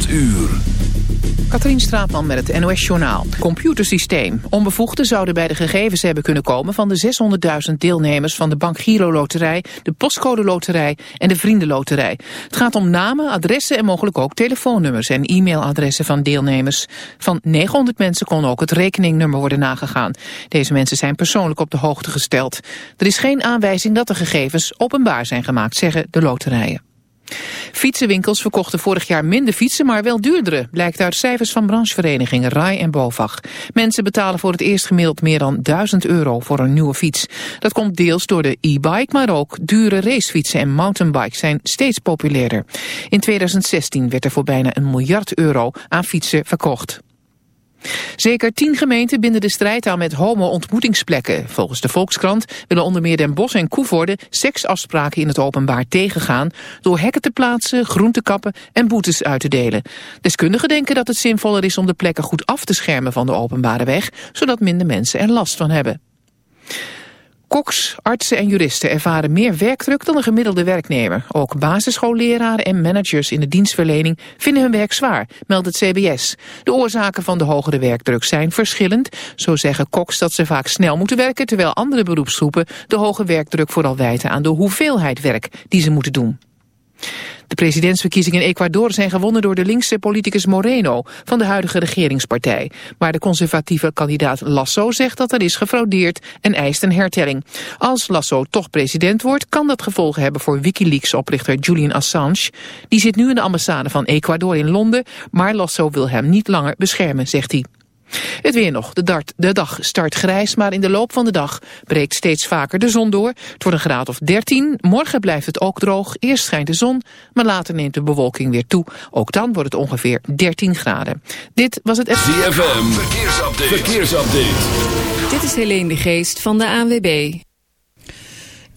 8 uur. Katrien Straatman met het NOS-journaal. Computersysteem. Onbevoegden zouden bij de gegevens hebben kunnen komen... van de 600.000 deelnemers van de Bank Giro Loterij... de Postcode Loterij en de Vriendenloterij. Het gaat om namen, adressen en mogelijk ook telefoonnummers... en e-mailadressen van deelnemers. Van 900 mensen kon ook het rekeningnummer worden nagegaan. Deze mensen zijn persoonlijk op de hoogte gesteld. Er is geen aanwijzing dat de gegevens openbaar zijn gemaakt, zeggen de loterijen. Fietsenwinkels verkochten vorig jaar minder fietsen, maar wel duurdere, blijkt uit cijfers van brancheverenigingen RAI en BOVAG. Mensen betalen voor het eerst gemiddeld meer dan 1000 euro voor een nieuwe fiets. Dat komt deels door de e-bike, maar ook dure racefietsen en mountainbikes zijn steeds populairder. In 2016 werd er voor bijna een miljard euro aan fietsen verkocht. Zeker tien gemeenten binden de strijd aan met homo-ontmoetingsplekken. Volgens de Volkskrant willen onder meer Den Bosch en Koevoorde seksafspraken in het openbaar tegengaan door hekken te plaatsen, groen te kappen en boetes uit te delen. Deskundigen denken dat het zinvoller is om de plekken goed af te schermen van de openbare weg, zodat minder mensen er last van hebben. Koks, artsen en juristen ervaren meer werkdruk dan een gemiddelde werknemer. Ook basisschoolleraren en managers in de dienstverlening vinden hun werk zwaar, meldt het CBS. De oorzaken van de hogere werkdruk zijn verschillend. Zo zeggen koks dat ze vaak snel moeten werken, terwijl andere beroepsgroepen de hoge werkdruk vooral wijten aan de hoeveelheid werk die ze moeten doen. De presidentsverkiezingen in Ecuador zijn gewonnen door de linkse politicus Moreno van de huidige regeringspartij. Maar de conservatieve kandidaat Lasso zegt dat er is gefraudeerd en eist een hertelling. Als Lasso toch president wordt, kan dat gevolgen hebben voor Wikileaks-oprichter Julian Assange. Die zit nu in de ambassade van Ecuador in Londen, maar Lasso wil hem niet langer beschermen, zegt hij. Het weer nog. De, dart, de dag start grijs, maar in de loop van de dag breekt steeds vaker de zon door. Het wordt een graad of 13. Morgen blijft het ook droog. Eerst schijnt de zon, maar later neemt de bewolking weer toe. Ook dan wordt het ongeveer 13 graden. Dit was het... ZFM, verkeersupdate. verkeersupdate. Dit is Helene de Geest van de ANWB.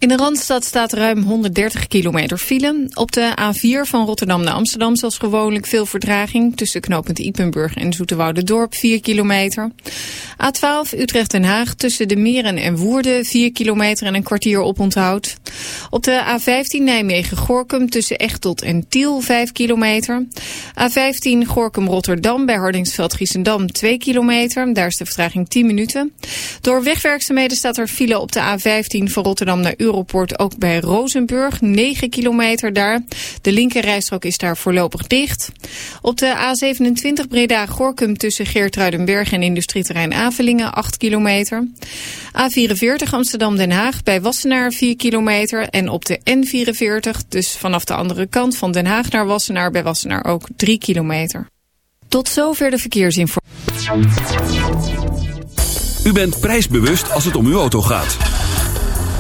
In de Randstad staat ruim 130 kilometer file. Op de A4 van Rotterdam naar Amsterdam zoals gewoonlijk veel verdraging... tussen knooppunt Ipenburg en Dorp 4 kilometer. A12 Utrecht-Den Haag tussen de Meren en Woerden 4 kilometer en een kwartier op onthoud. Op de A15 Nijmegen-Gorkum tussen Echtelt en Tiel 5 kilometer. A15 Gorkum-Rotterdam bij Hardingsveld-Giessendam 2 kilometer. Daar is de vertraging 10 minuten. Door wegwerkzaamheden staat er file op de A15 van Rotterdam naar Europa Europort ook bij Rozenburg, 9 kilometer daar. De linkerrijstrook is daar voorlopig dicht. Op de A27 Breda-Gorkum tussen Geertruidenberg en industrieterrein Avelingen, 8 kilometer. A44 Amsterdam-Den Haag bij Wassenaar 4 kilometer. En op de N44, dus vanaf de andere kant van Den Haag naar Wassenaar, bij Wassenaar ook 3 kilometer. Tot zover de verkeersinformatie. U bent prijsbewust als het om uw auto gaat.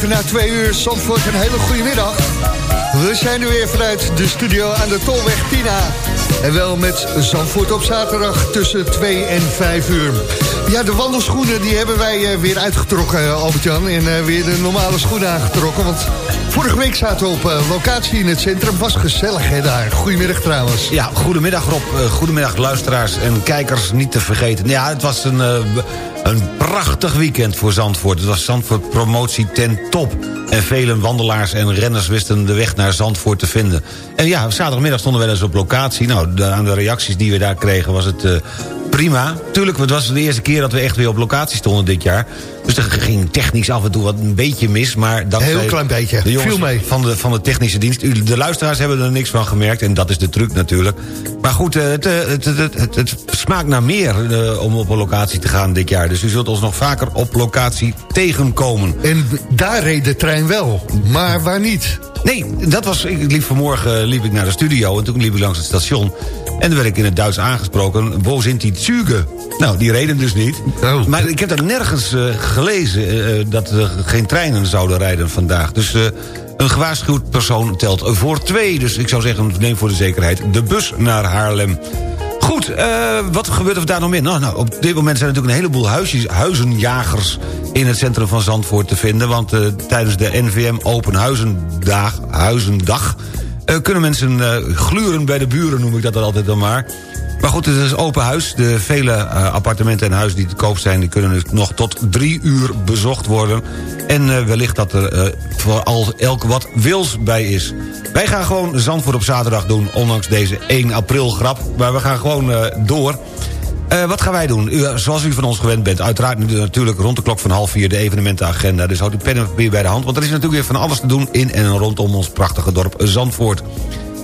Even na twee uur. Zandvoort, een hele goede middag. We zijn er weer vanuit de studio aan de Tolweg Tina. En wel met Zandvoort op zaterdag tussen 2 en 5 uur. Ja, de wandelschoenen die hebben wij eh, weer uitgetrokken, eh, Albert-Jan. En eh, weer de normale schoenen aangetrokken. Want vorige week zaten we op eh, locatie in het centrum. Was gezellig, hè, daar. Goedemiddag trouwens. Ja, goedemiddag Rob. Eh, goedemiddag luisteraars en kijkers niet te vergeten. Ja, het was een, eh, een prachtig weekend voor Zandvoort. Het was Zandvoort promotie ten top. En vele wandelaars en renners wisten de weg naar Zandvoort te vinden. En ja, zaterdagmiddag stonden we dus op locatie. Nou, aan de reacties die we daar kregen was het... prima. Tuurlijk, het was de eerste keer dat we echt weer op locatie stonden dit jaar. Dus er ging technisch af en toe wat een beetje mis. Maar dankzij Heel klein beetje. De jongens Viel mee. Van, de, van de technische dienst. De luisteraars hebben er niks van gemerkt. En dat is de truc natuurlijk. Maar goed, eh, het, eh, het, het, het, het, smaakt naar meer eh, om op een locatie te gaan dit jaar. Dus u zult ons nog vaker op locatie tegenkomen. En daar reed de trein wel, maar waar niet? Nee, dat was, ik liep vanmorgen liep ik naar de studio en toen liep ik langs het station. En toen werd ik in het Duits aangesproken, wo sind die Züge? Nou, die reden dus niet. Oh. Maar ik heb daar nergens gelezen dat er geen treinen zouden rijden vandaag. Dus een gewaarschuwd persoon telt voor twee. Dus ik zou zeggen, neem voor de zekerheid de bus naar Haarlem. Goed, eh, wat gebeurt er daar nog meer? Nou, nou, op dit moment zijn er natuurlijk een heleboel huisjes, huizenjagers... in het centrum van Zandvoort te vinden. Want eh, tijdens de NVM Open Huizendag, Huizendag eh, kunnen mensen gluren bij de buren, noem ik dat altijd dan maar. Maar goed, het is open huis. De vele eh, appartementen en huizen die te koop zijn... die kunnen dus nog tot drie uur bezocht worden. En eh, wellicht dat er eh, voor al elk wat wils bij is. Wij gaan gewoon Zandvoort op zaterdag doen... ondanks deze 1 april grap. Maar we gaan gewoon door... Wat gaan wij doen? U, zoals u van ons gewend bent, uiteraard natuurlijk rond de klok van half vier de evenementenagenda. Dus houd uw pen en papier bij de hand, want er is natuurlijk weer van alles te doen in en rondom ons prachtige dorp Zandvoort.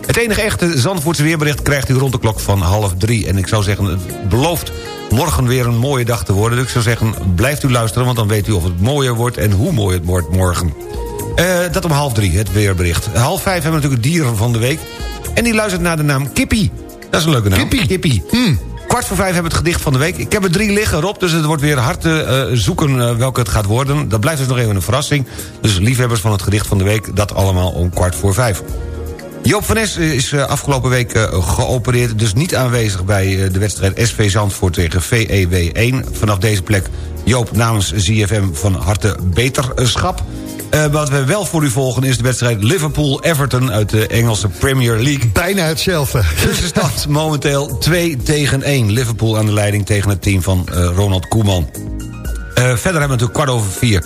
Het enige echte Zandvoortse weerbericht krijgt u rond de klok van half drie. En ik zou zeggen, het belooft morgen weer een mooie dag te worden. Dus ik zou zeggen, blijft u luisteren, want dan weet u of het mooier wordt en hoe mooi het wordt morgen. Eh, dat om half drie, het weerbericht. Half vijf hebben we natuurlijk het dieren van de week. En die luistert naar de naam Kippie. Dat is een leuke naam. Kippie. Kippie. Kwart voor vijf hebben we het gedicht van de week. Ik heb er drie liggen, Rob, dus het wordt weer hard te eh, zoeken eh, welke het gaat worden. Dat blijft dus nog even een verrassing. Dus liefhebbers van het gedicht van de week, dat allemaal om kwart voor vijf. Joop van Nes is eh, afgelopen week eh, geopereerd... dus niet aanwezig bij eh, de wedstrijd SV Zandvoort tegen VEW1. Vanaf deze plek Joop namens ZFM van harte beterschap. Eh, wat we wel voor u volgen is de wedstrijd Liverpool-Everton... uit de Engelse Premier League. Bijna hetzelfde. Dus de stand momenteel 2 tegen 1. Liverpool aan de leiding tegen het team van eh, Ronald Koeman. Eh, verder hebben we natuurlijk kwart over vier.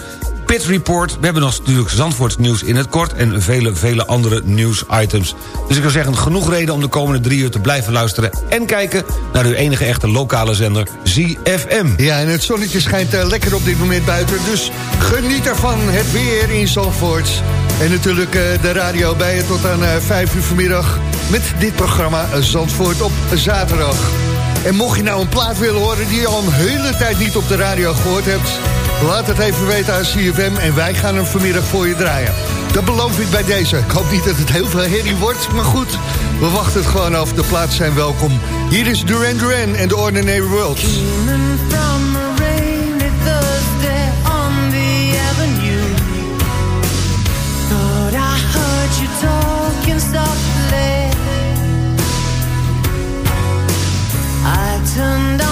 Pit Report. We hebben nog natuurlijk Zandvoorts nieuws in het kort... en vele, vele andere nieuwsitems. Dus ik zou zeggen, genoeg reden om de komende drie uur te blijven luisteren... en kijken naar uw enige echte lokale zender ZFM. Ja, en het zonnetje schijnt eh, lekker op dit moment buiten. Dus geniet ervan, het weer in Zandvoort. En natuurlijk eh, de radio bij je tot aan eh, 5 uur vanmiddag... met dit programma Zandvoort op zaterdag. En mocht je nou een plaat willen horen die je al een hele tijd niet op de radio gehoord hebt... laat het even weten aan CFM en wij gaan hem vanmiddag voor je draaien. Dat beloof ik bij deze. Ik hoop niet dat het heel veel herrie wordt, maar goed. We wachten het gewoon af, de plaats zijn welkom. Hier is Duran Duran en The Ordinary World. Turned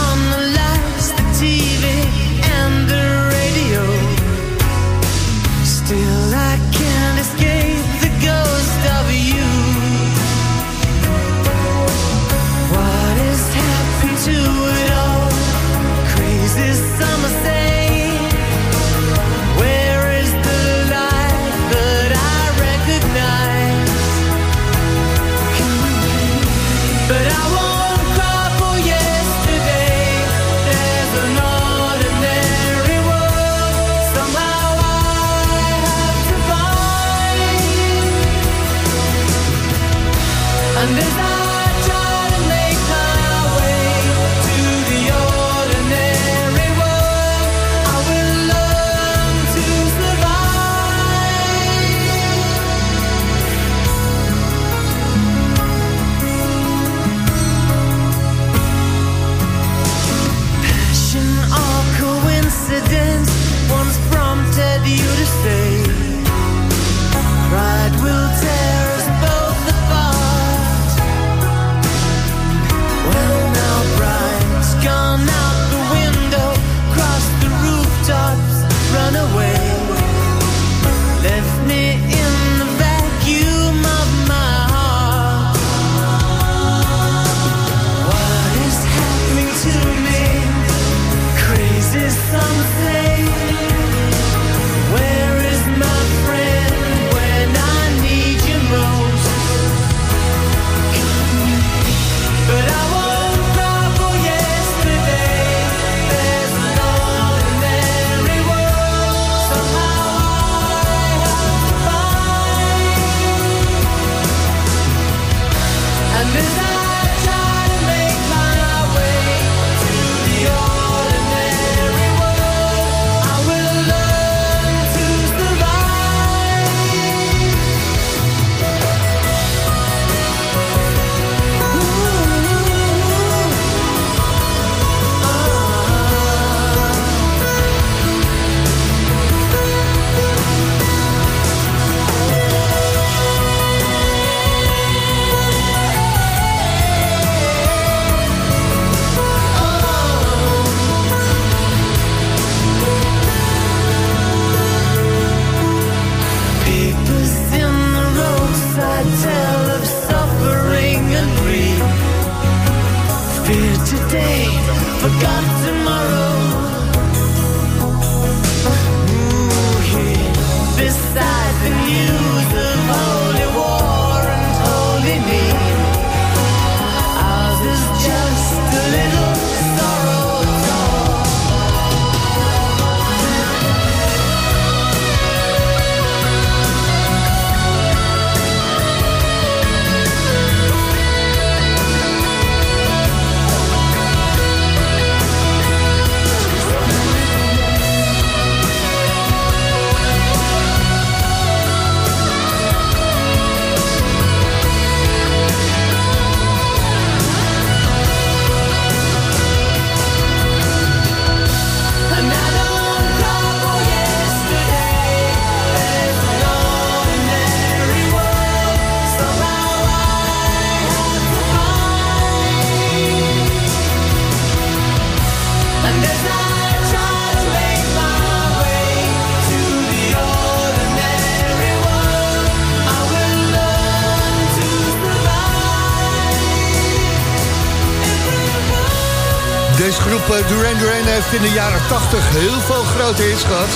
groep Duran Duran heeft in de jaren 80 heel veel grote hits gehad.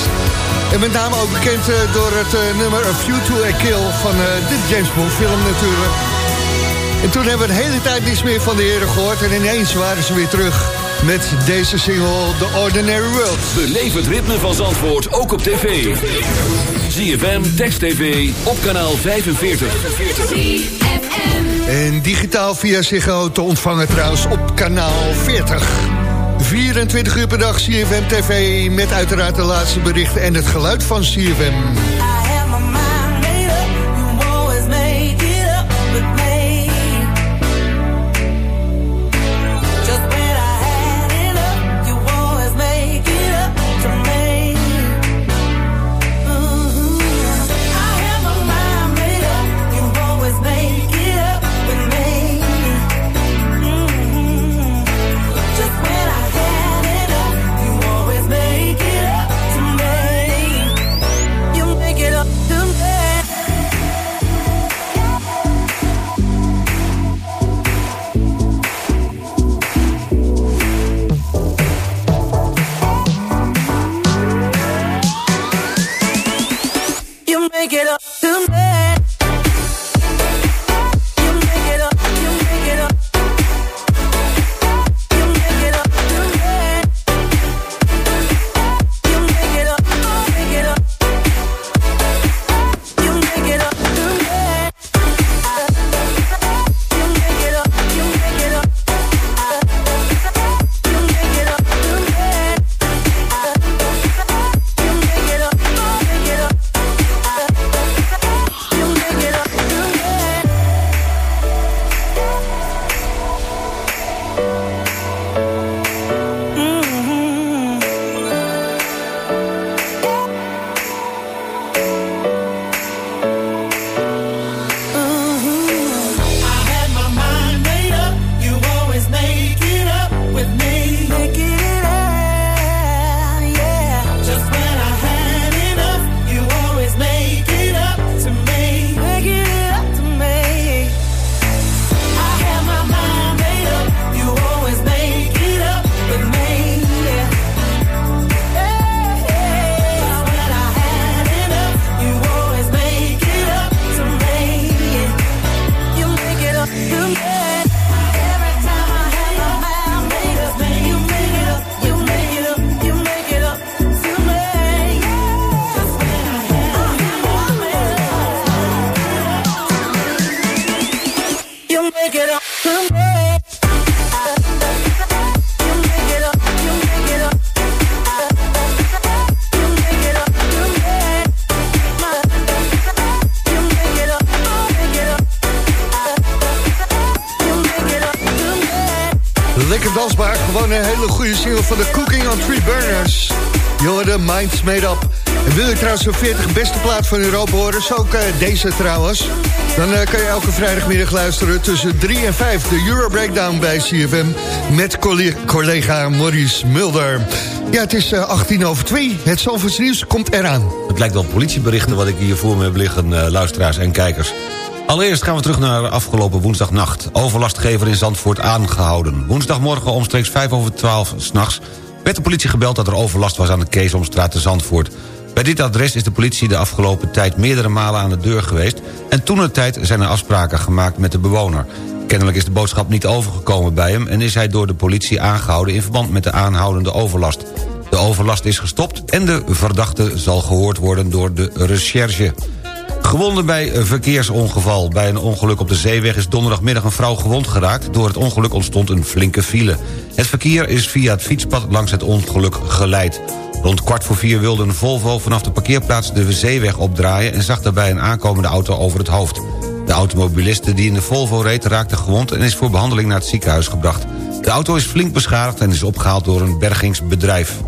En met name ook bekend eh, door het eh, nummer A Few to a Kill van eh, de James Bond film natuurlijk. En toen hebben we de hele tijd niets meer van de heren gehoord. En ineens waren ze weer terug met deze single The Ordinary World. Beleef het ritme van Zandvoort ook op tv. ZFM, Text TV, op kanaal 45. En digitaal via Ziggo te ontvangen trouwens op kanaal 40. 24 uur per dag CFM TV met uiteraard de laatste berichten en het geluid van CFM. En wil je trouwens een 40 beste plaat van Europa horen, zo ook uh, deze trouwens. Dan uh, kan je elke vrijdagmiddag luisteren tussen 3 en 5. De Euro Breakdown bij CFM met collega Maurice Mulder. Ja, het is uh, eh, 18 over 2. Het Zalvoorts nieuws komt eraan. Het lijkt wel politieberichten wat ik hier voor me heb liggen, luisteraars en kijkers. Allereerst gaan we terug naar afgelopen woensdagnacht. Overlastgever in Zandvoort aangehouden. Woensdagmorgen omstreeks 5 over 12 s'nachts... werd de politie gebeld dat er overlast was aan de Keesomstraat te Zandvoort. Bij dit adres is de politie de afgelopen tijd meerdere malen aan de deur geweest... en toen de tijd zijn er afspraken gemaakt met de bewoner. Kennelijk is de boodschap niet overgekomen bij hem... en is hij door de politie aangehouden in verband met de aanhoudende overlast. De overlast is gestopt en de verdachte zal gehoord worden door de recherche. Gewonden bij een verkeersongeval. Bij een ongeluk op de zeeweg is donderdagmiddag een vrouw gewond geraakt. Door het ongeluk ontstond een flinke file. Het verkeer is via het fietspad langs het ongeluk geleid. Rond kwart voor vier wilde een Volvo vanaf de parkeerplaats de zeeweg opdraaien... en zag daarbij een aankomende auto over het hoofd. De automobiliste die in de Volvo reed raakte gewond... en is voor behandeling naar het ziekenhuis gebracht. De auto is flink beschadigd en is opgehaald door een bergingsbedrijf.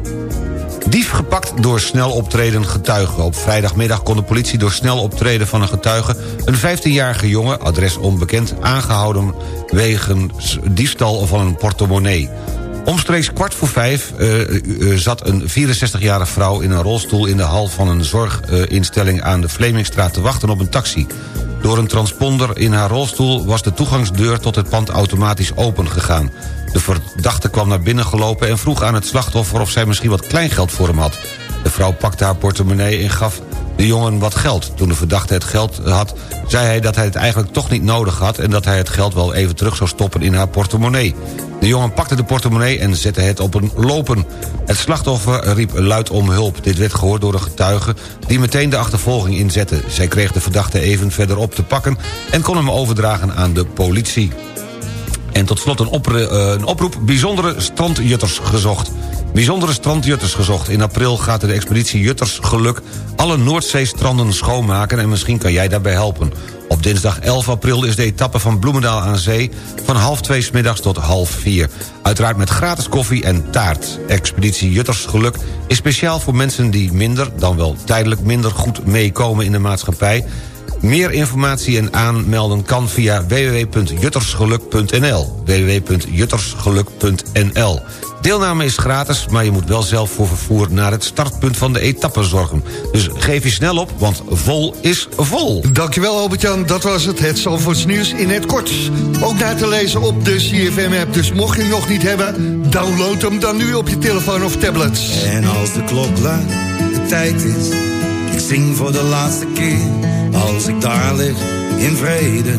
Dief gepakt door snel optreden getuigen. Op vrijdagmiddag kon de politie door snel optreden van een getuige... een 15-jarige jongen, adres onbekend, aangehouden... wegens diefstal van een portemonnee. Omstreeks kwart voor vijf uh, zat een 64-jarige vrouw in een rolstoel... in de hal van een zorginstelling aan de Vlemingstraat te wachten op een taxi. Door een transponder in haar rolstoel was de toegangsdeur tot het pand automatisch opengegaan. De verdachte kwam naar binnen gelopen en vroeg aan het slachtoffer... of zij misschien wat kleingeld voor hem had. De vrouw pakte haar portemonnee en gaf de jongen wat geld. Toen de verdachte het geld had, zei hij dat hij het eigenlijk toch niet nodig had... en dat hij het geld wel even terug zou stoppen in haar portemonnee. De jongen pakte de portemonnee en zette het op een lopen. Het slachtoffer riep luid om hulp. Dit werd gehoord door een getuige die meteen de achtervolging inzette. Zij kreeg de verdachte even verderop te pakken... en kon hem overdragen aan de politie. En tot slot een, eh, een oproep, bijzondere strandjutters gezocht. Bijzondere strandjutters gezocht. In april gaat de expeditie Jutters Geluk alle Noordzeestranden schoonmaken... en misschien kan jij daarbij helpen. Op dinsdag 11 april is de etappe van Bloemendaal aan zee... van half twee smiddags tot half vier. Uiteraard met gratis koffie en taart. Expeditie Jutters Geluk is speciaal voor mensen die minder... dan wel tijdelijk minder goed meekomen in de maatschappij... Meer informatie en aanmelden kan via www.juttersgeluk.nl www.juttersgeluk.nl Deelname is gratis, maar je moet wel zelf voor vervoer... naar het startpunt van de etappe zorgen. Dus geef je snel op, want vol is vol. Dankjewel Albert-Jan, dat was het. Het Zalvoorts nieuws in het kort. Ook naar te lezen op de CFM-app. Dus mocht je hem nog niet hebben, download hem dan nu op je telefoon of tablet. En als de klok luidt, de tijd is... ik zing voor de laatste keer als ik daar lig in vrede,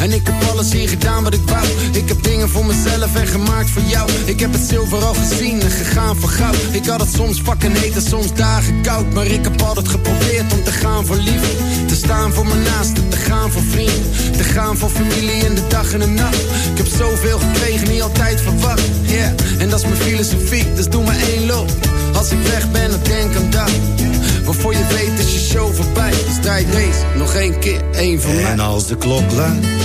En ik heb alles hier gedaan wat ik wou. Ik heb dingen voor mezelf en gemaakt voor jou. Ik heb het zilver al gezien en gegaan voor goud. Ik had het soms fucking heet en soms dagen koud. Maar ik heb altijd geprobeerd om te gaan voor liefde. Te staan voor mijn naasten, te gaan voor vrienden. Te gaan voor familie in de dag en de nacht. Ik heb zoveel gekregen, niet altijd verwacht. Yeah, en dat is mijn filosofie, dus doe maar één loop. Als ik weg ben, dan denk aan dat. Waarvoor je weet is je show voorbij. Dus draai deze nog één keer, één van mij. En als de klok luidt,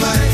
dan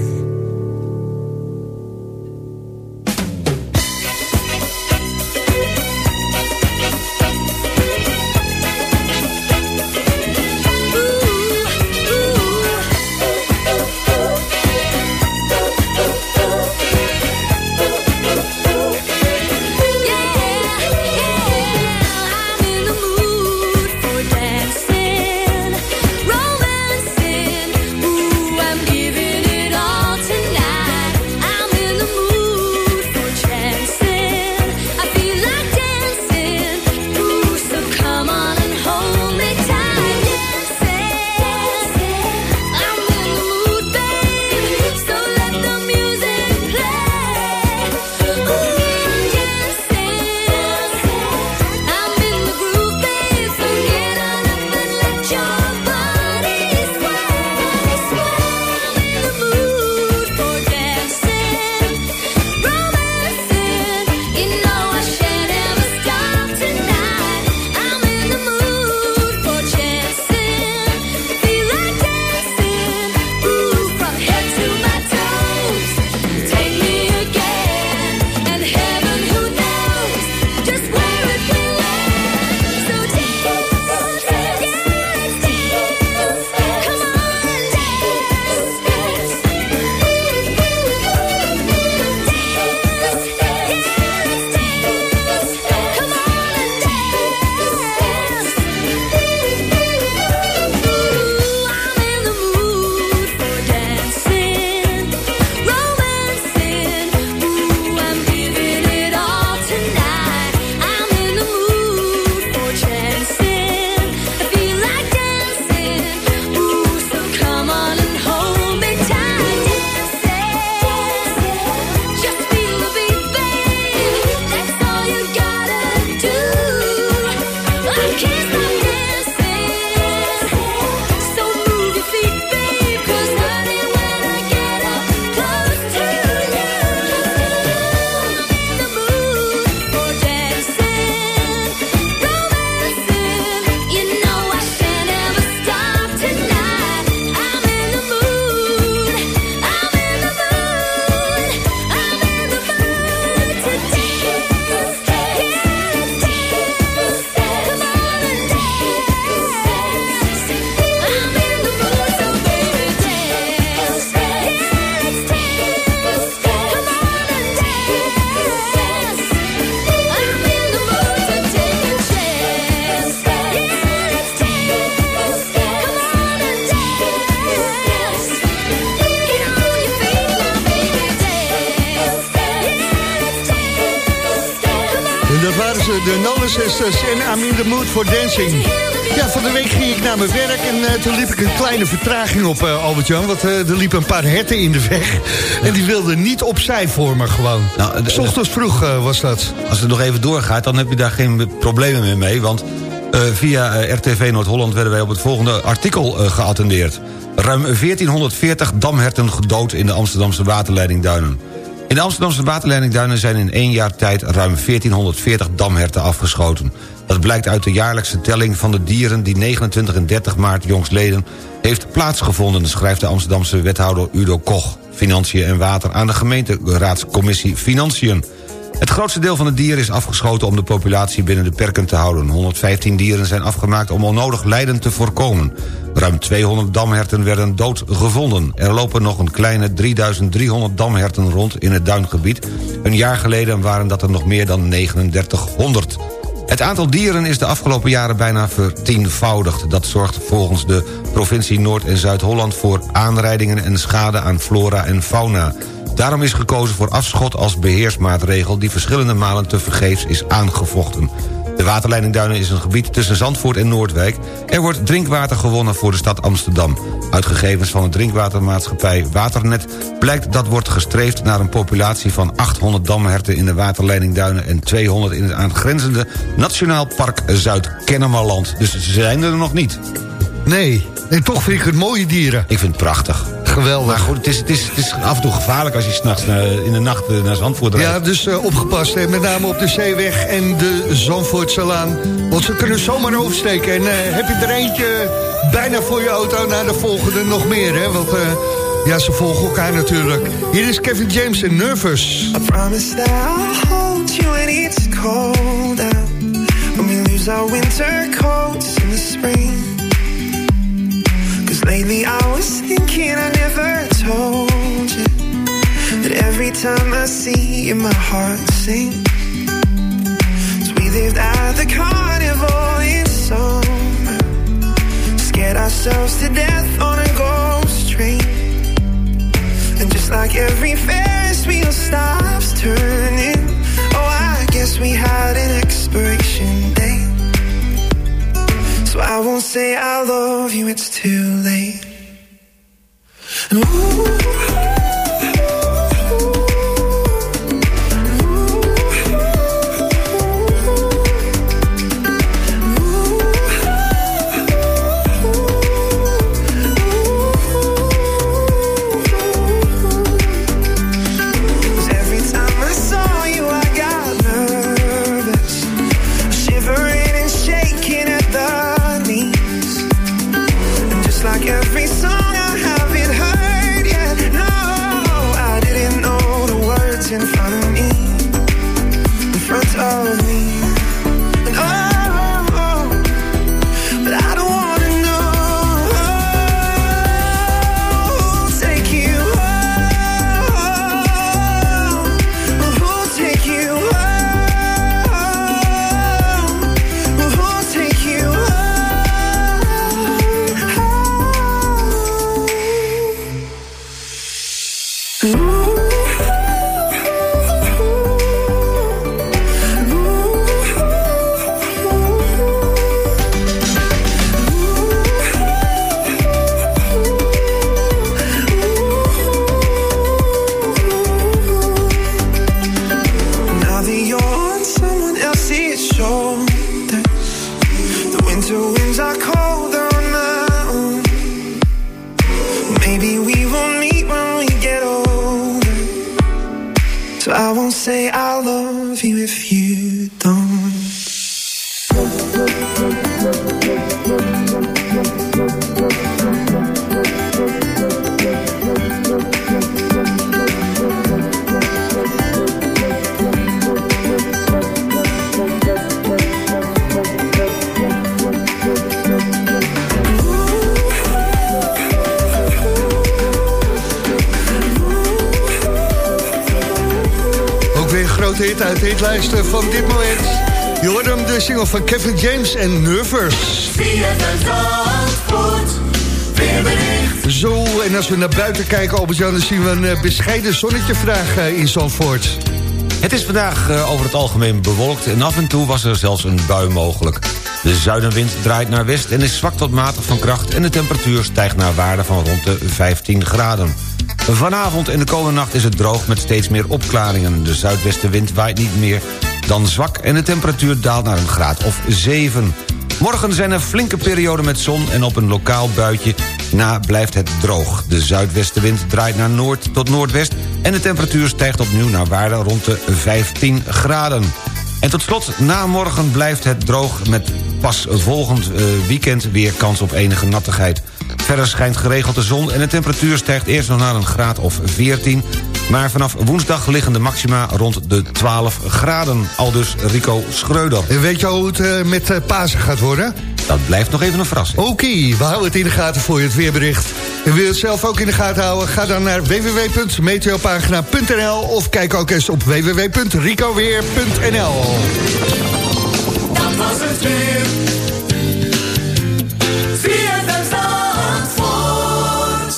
En I'm in the mood for dancing. Ja, van de week ging ik naar mijn werk en uh, toen liep ik een kleine vertraging op, uh, Albert-Jan. Want uh, er liepen een paar herten in de weg. En die wilden niet opzij voor me gewoon. Nou, S ochtends vroeg was dat. Als het nog even doorgaat, dan heb je daar geen problemen meer mee. Want via RTV Noord-Holland werden wij op het volgende artikel geattendeerd. Ruim 1440 damherten gedood in de Amsterdamse waterleidingduinen. In de Amsterdamse waterleidingduinen zijn in één jaar tijd... ruim 1440 damherten afgeschoten. Dat blijkt uit de jaarlijkse telling van de dieren... die 29 en 30 maart jongstleden heeft plaatsgevonden... schrijft de Amsterdamse wethouder Udo Koch... Financiën en Water aan de gemeenteraadscommissie Financiën. Het grootste deel van de dieren is afgeschoten om de populatie binnen de perken te houden. 115 dieren zijn afgemaakt om onnodig lijden te voorkomen. Ruim 200 damherten werden dood gevonden. Er lopen nog een kleine 3300 damherten rond in het duingebied. Een jaar geleden waren dat er nog meer dan 3900. Het aantal dieren is de afgelopen jaren bijna vertienvoudigd. Dat zorgt volgens de provincie Noord- en Zuid-Holland... voor aanrijdingen en schade aan flora en fauna. Daarom is gekozen voor afschot als beheersmaatregel... die verschillende malen tevergeefs is aangevochten. De waterleiding Duinen is een gebied tussen Zandvoort en Noordwijk. Er wordt drinkwater gewonnen voor de stad Amsterdam. Uit gegevens van de drinkwatermaatschappij Waternet... blijkt dat wordt gestreefd naar een populatie van 800 damherten... in de waterleiding Duinen en 200 in het aangrenzende Nationaal Park Zuid-Kennemerland. Dus ze zijn er nog niet. Nee, en toch vind ik het mooie dieren. Ik vind het prachtig. Geweldig. Maar goed, het is, het is, het is af en toe gevaarlijk als je s'nachts in de nacht eh, naar Zandvoort rijdt. Ja, dus uh, opgepast. Hè. Met name op de Zeeweg en de Zandvoortselaan. Want ze kunnen zomaar oversteken. En uh, heb je er eentje bijna voor je auto naar de volgende nog meer. Hè? Want uh, ja, ze volgen elkaar natuurlijk. Hier is Kevin James en Nervous. I promise that I'll hold you when it's cold out. When we lose our winter coats in the spring. Lately I was thinking I never told you That every time I see you my heart sinks. We lived at the carnival in summer Scared ourselves to death on a ghost train. And just like every Ferris wheel stops turning Oh I guess we had an expiration date. So I won't say I love you, it's too late. And ooh, van Kevin James en Nervous. Zo, en als we naar buiten kijken, Albert-Jan... dan zien we een eh, bescheiden zonnetje vraag eh, in Zandvoort. Het is vandaag eh, over het algemeen bewolkt... en af en toe was er zelfs een bui mogelijk. De zuidenwind draait naar west en is zwak tot matig van kracht... en de temperatuur stijgt naar waarde van rond de 15 graden. Vanavond en de komende nacht is het droog met steeds meer opklaringen. De zuidwestenwind waait niet meer dan zwak... en de temperatuur daalt naar een graad of 7. Morgen zijn er flinke perioden met zon en op een lokaal buitje na blijft het droog. De zuidwestenwind draait naar noord tot noordwest... en de temperatuur stijgt opnieuw naar waarde rond de 15 graden. En tot slot, na morgen blijft het droog met pas volgend uh, weekend weer kans op enige nattigheid. Verder schijnt geregeld de zon en de temperatuur stijgt eerst nog naar een graad of 14... maar vanaf woensdag liggen de maxima rond de 12 graden. Aldus Rico Schreuder. En weet je hoe het uh, met uh, Pasen gaat worden? Dat blijft nog even een verrassing. Oké, okay, we houden het in de gaten voor je het weerbericht. En wil je het zelf ook in de gaten houden? Ga dan naar www.meteopagina.nl of kijk ook eens op www.ricoweer.nl Dat was het weer.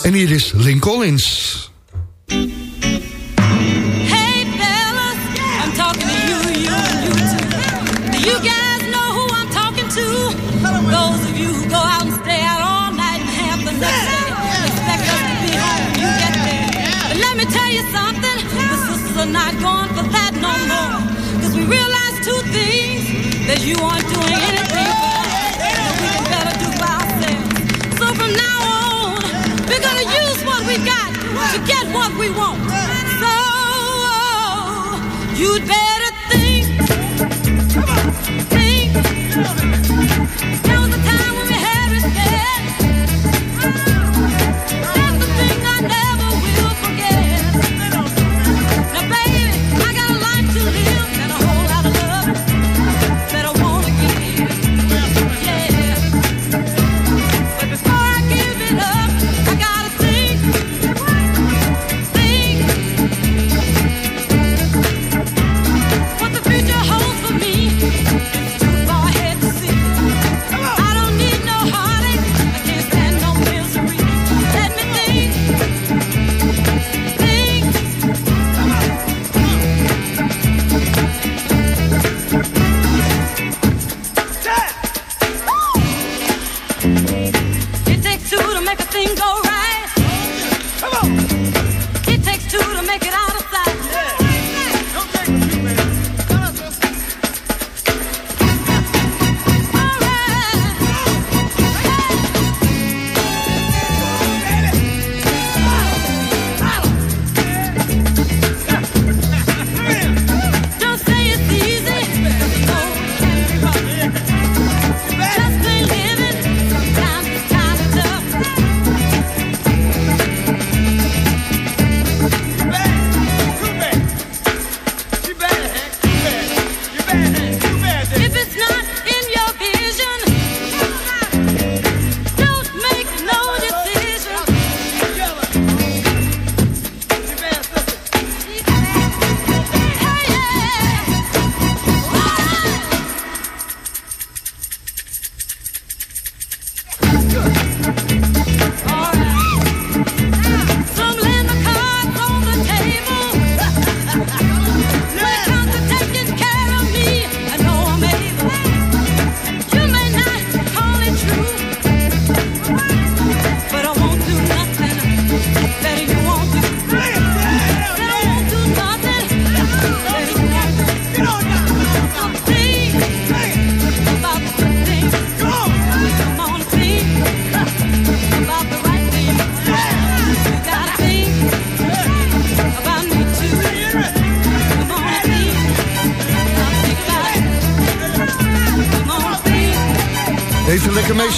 En hier is Link Collins. You aren't doing anything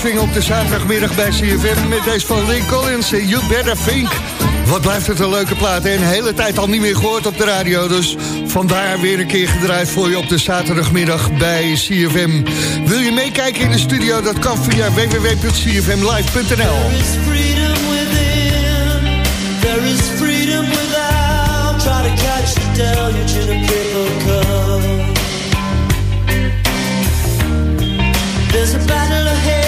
Op de zaterdagmiddag bij CFM... met deze van Link Collins You Better Think. Wat blijft het een leuke plaat. En een hele tijd al niet meer gehoord op de radio. Dus vandaar weer een keer gedraaid voor je op de zaterdagmiddag bij CFM. Wil je meekijken in de studio? Dat kan via www.cfmlive.nl There is freedom within. There is freedom without. Try to catch the. There's a battle ahead.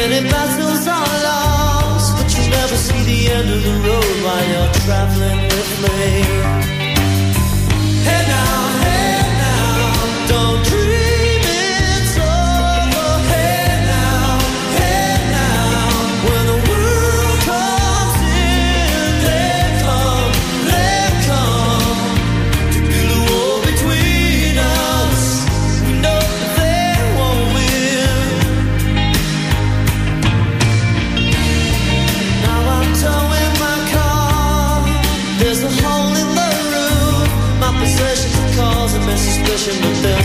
Many battles are lost, but you never see the end of the road while you're traveling with me. in the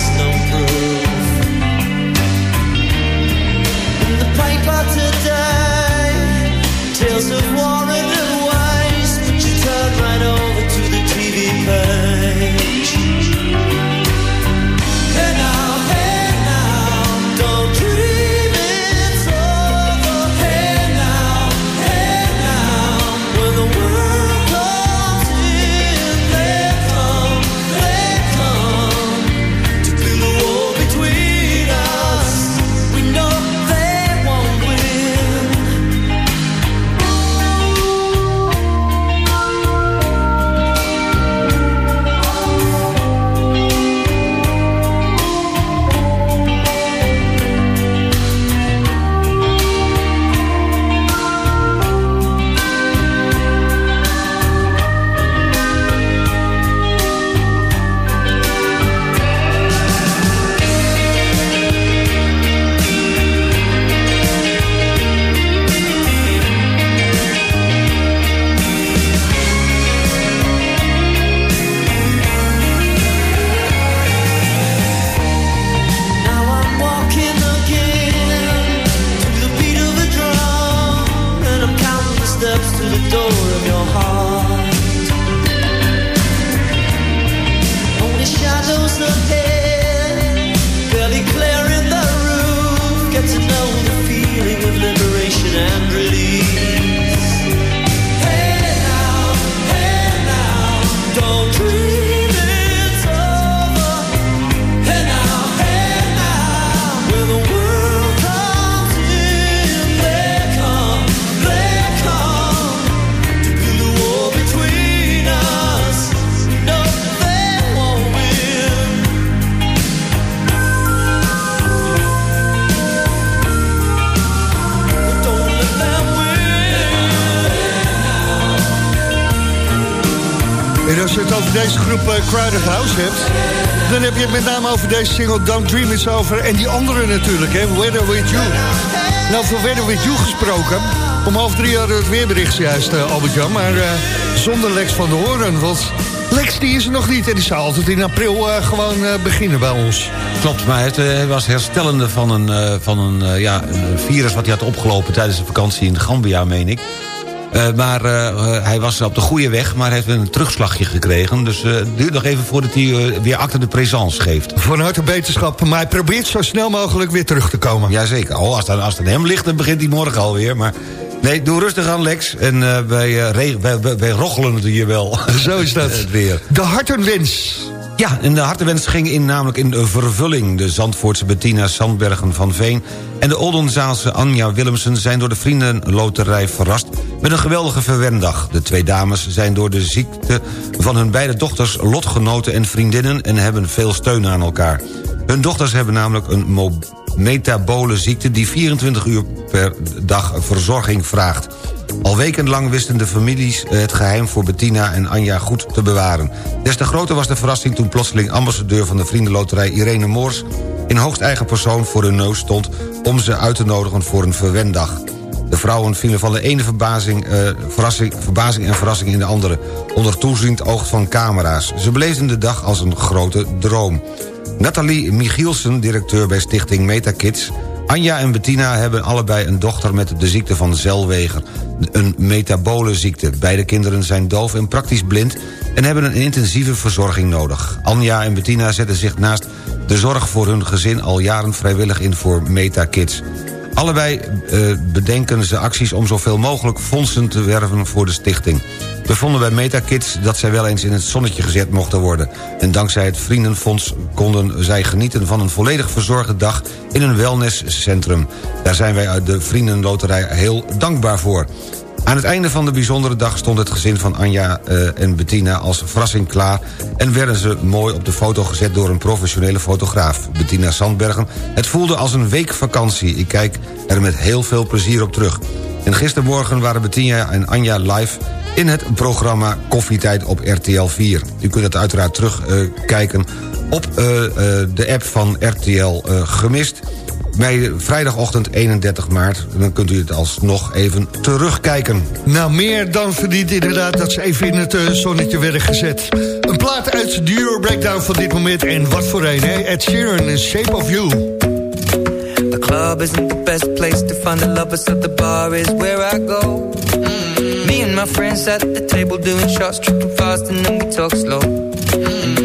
single Don't Dream It's Over... en die andere natuurlijk, hè, Weather With You. Nou, voor Weather With You gesproken... om half drie hadden we het weerbericht juist, eh, Albert-Jan... maar eh, zonder Lex van de Horen, want Lex die is er nog niet... en die zou altijd in april eh, gewoon beginnen bij ons. Klopt, maar het, was herstellende van een, van een, ja, een virus... wat hij had opgelopen tijdens de vakantie in Gambia, meen ik. Eh, maar eh, eh, hij was op de goede weg, maar heeft een terugslagje gekregen. Dus het duurt nog even voordat hij weer achter de présence geeft. Van harte beterschap, maar hij probeert zo snel mogelijk weer terug te komen. Jazeker. Oh, als het, als het aan hem ligt, dan begint hij morgen alweer. Maar nee, doe rustig aan, Lex. En wij, re- wij, wij, wij roggelen het hier wel. Zo is dat. weer. De hartenwens. Ja, en de hartenwens ging in, namelijk in de vervulling. De Zandvoortse Bettina Sandbergen van Veen... en de Oldenzaalse Anja Willemsen zijn door de Vriendenloterij verrast... met een geweldige verwendag. De twee dames zijn door de ziekte van hun beide dochters... lotgenoten en vriendinnen en hebben veel steun aan elkaar. Hun dochters hebben namelijk een mo- metabole ziekte... die 24 uur per dag verzorging vraagt. Al wekenlang wisten de families het geheim voor Bettina en Anja goed te bewaren. Des te groter was de verrassing toen plotseling ambassadeur van de Vriendenloterij Irene Moors... in hoogst eigen persoon voor hun neus stond om ze uit te nodigen voor een verwendag. De vrouwen vielen van de ene verbazing, eh, verrassing, verbazing en verrassing in de andere... onder toeziend oog van camera's. Ze beleefden de dag als een grote droom. Nathalie Michielsen, directeur bij stichting Metakids... Anja en Bettina hebben allebei een dochter met de ziekte van Zelweger. Een metabole ziekte. Beide kinderen zijn doof en praktisch blind... en hebben een intensieve verzorging nodig. Anja en Bettina zetten zich naast de zorg voor hun gezin... al jaren vrijwillig in voor Metakids. Allebei eh, bedenken ze acties om zoveel mogelijk fondsen te werven voor de stichting. We vonden bij Metakids dat zij wel eens in het zonnetje gezet mochten worden. En dankzij het Vriendenfonds konden zij genieten van een volledig verzorgde dag in een wellnesscentrum. Daar zijn wij uit de Vriendenloterij heel dankbaar voor. Aan het einde van de bijzondere dag stond het gezin van Anja eh, en Bettina als verrassing klaar... en werden ze mooi op de foto gezet door een professionele fotograaf. Bettina Sandbergen. Het voelde als een week vakantie. Ik kijk er met heel veel plezier op terug. En gistermorgen waren Bettina en Anja live in het programma Koffietijd op RTL 4. U kunt het uiteraard terugkijken op eh, eh, de app van RTL Gemist bij vrijdagochtend 31 maart. Dan kunt u het alsnog even terugkijken. Nou, meer dan verdient inderdaad dat ze even in het eh, zonnetje werden gezet. Een plaat uit de Euro Breakdown van dit moment. En wat voor een, hè? Ed Sheeran, in Shape of You. The club isn't the best place to find the lovers, so the bar is where I go. Me and my friends at the table doing shots, tripping fast, and then we talk slow.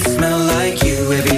Smell like you. Every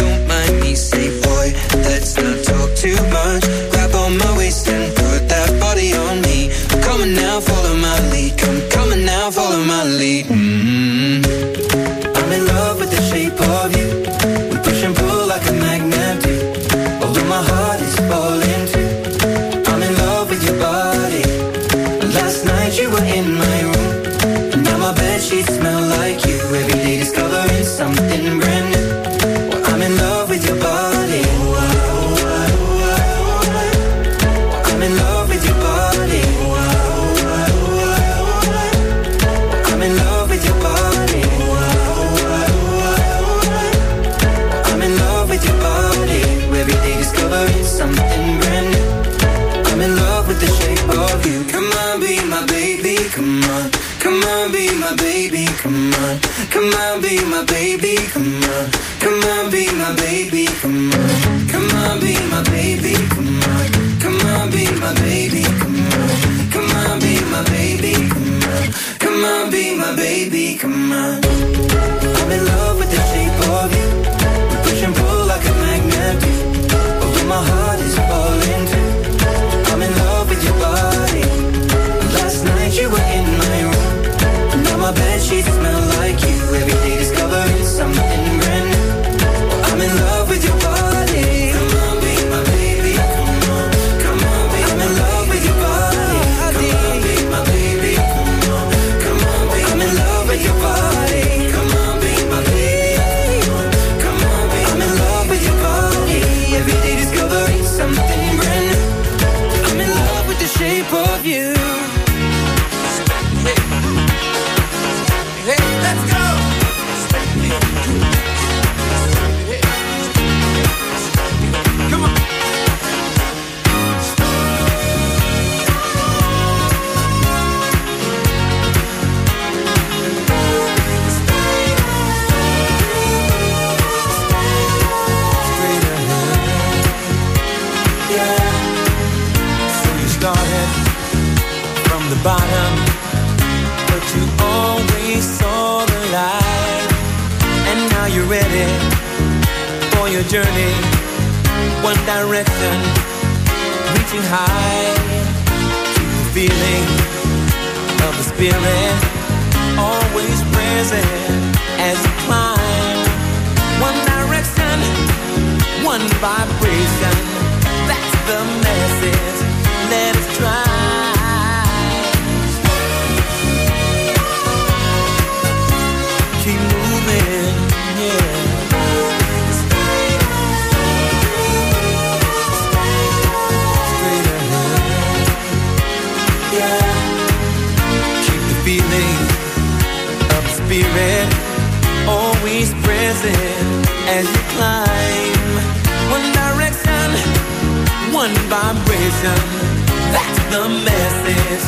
the message.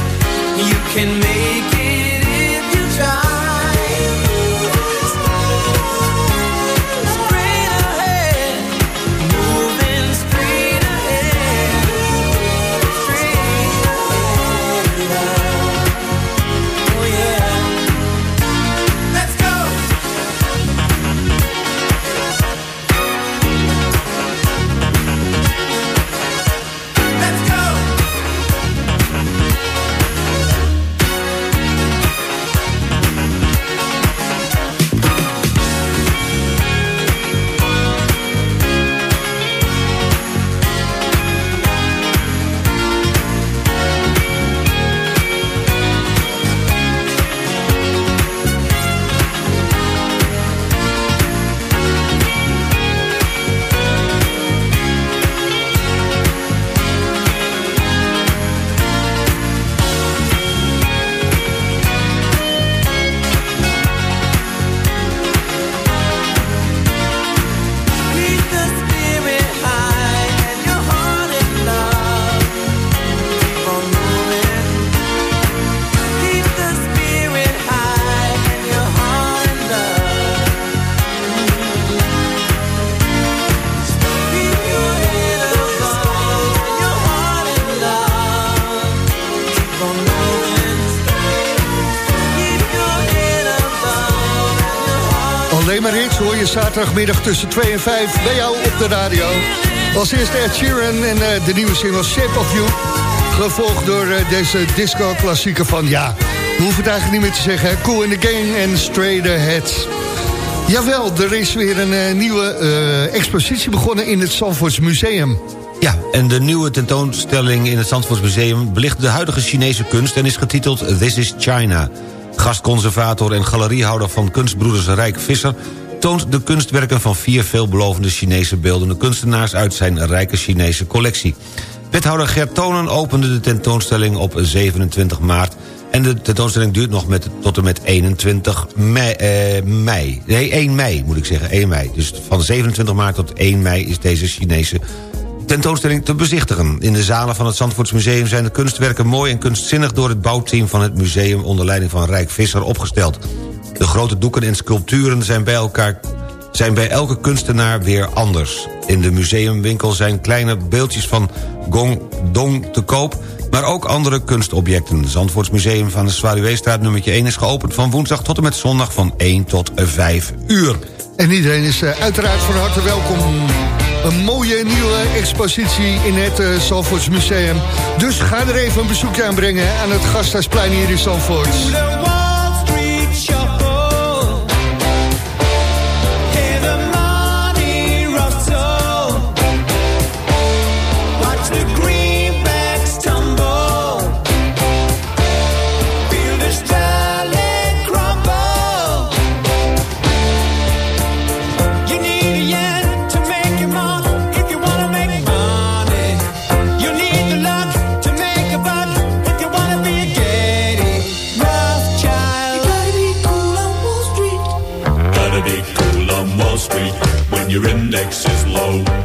You can make it. Zaterdagmiddag tussen 2 en 5 bij jou op de radio. Als eerste Ed Sheeran en eh, de nieuwe single Shape of You. Gevolgd door eh, deze disco-klassieker van ja, we hoeven het eigenlijk niet meer te zeggen. Cool in the Gang en Straight Ahead. Jawel, er is weer een eh, nieuwe expositie begonnen in het Zandvoorts Museum. Ja, en de nieuwe tentoonstelling in het Zandvoortsmuseum... belicht de huidige Chinese kunst en is getiteld This is China. Gastconservator en galeriehouder van kunstbroeders Rijk Visser... toont de kunstwerken van vier veelbelovende Chinese beeldende kunstenaars... uit zijn rijke Chinese collectie. Wethouder Gert Tonen opende de tentoonstelling op 27 maart... en de tentoonstelling duurt nog met, tot en met 21 mei, eh, mei. Nee, 1 mei moet ik zeggen, 1 mei. Dus van 27 maart tot 1 mei is deze Chinese tentoonstelling te bezichtigen. In de zalen van het Zandvoortsmuseum zijn de kunstwerken mooi en kunstzinnig... door het bouwteam van het museum onder leiding van Rijk Visser opgesteld. De grote doeken en sculpturen zijn bij elkaar zijn bij elke kunstenaar weer anders. In de museumwinkel zijn kleine beeldjes van Gong Dong te koop... maar ook andere kunstobjecten. Zandvoortsmuseum van de Zwaluweestraat nummertje 1 is geopend... van woensdag tot en met zondag van 1 tot 5 uur. En iedereen is eh, uiteraard van harte welkom. Een mooie nieuwe expositie in het uh, Zandvoorts Museum. Dus ga er even een bezoekje aan brengen aan het Gasthuisplein hier in Zandvoort. Index is low.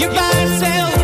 you by yourself.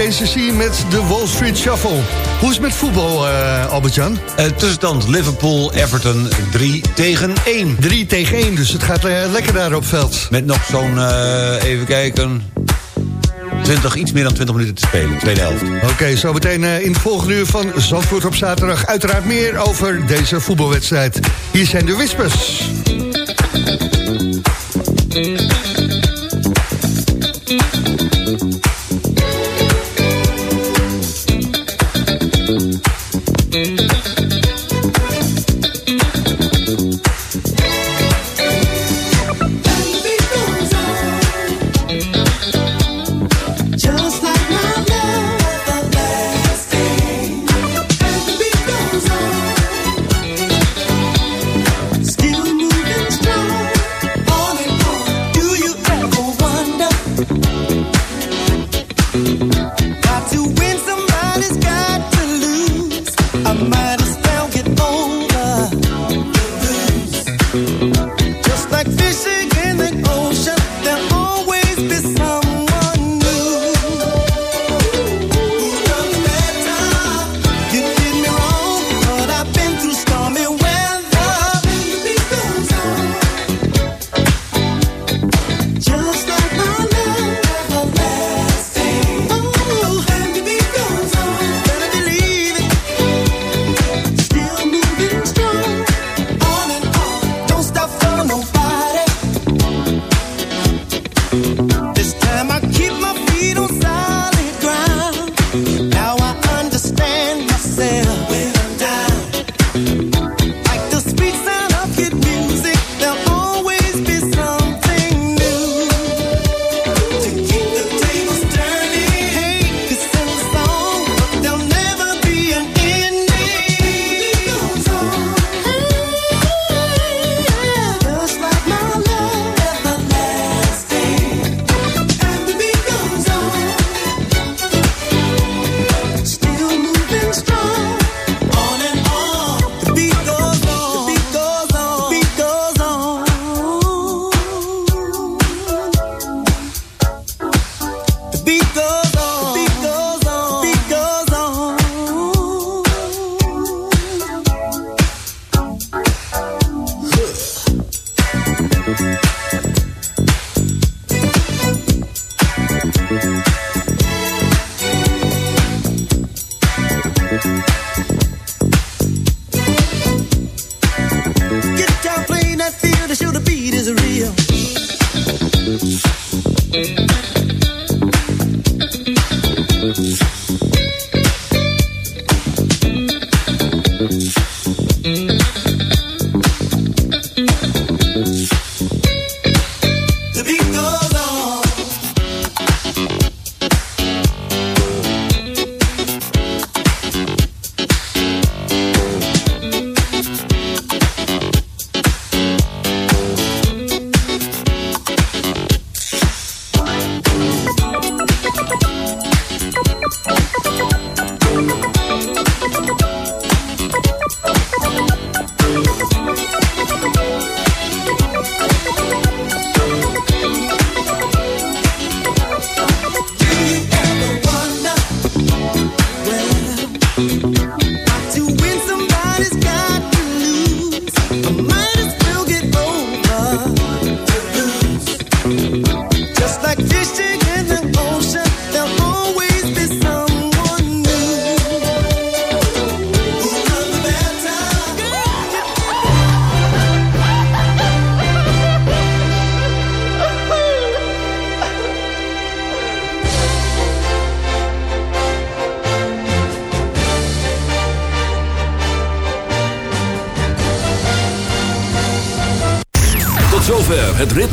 TCC met de Wall Street Shuffle. Hoe is het met voetbal, uh, Albert-Jan? Uh, tussenstand Liverpool-Everton 3 tegen 1. 3 tegen 1, dus het gaat lekker daar op veld. Met nog zo'n, even kijken... 20, iets meer dan 20 minuten te spelen, tweede helft. Oké, okay, zo meteen in het volgende uur van Zandvoort op zaterdag... uiteraard meer over deze voetbalwedstrijd. Hier zijn de